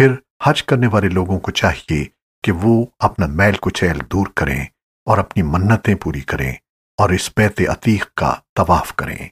پھر حج کرنے والے لوگوں کو چاہیے کہ وہ اپنا میل کچیل دور کریں اور اپنی منتیں پوری کریں اور اس بیت عتیق کا طواف کریں۔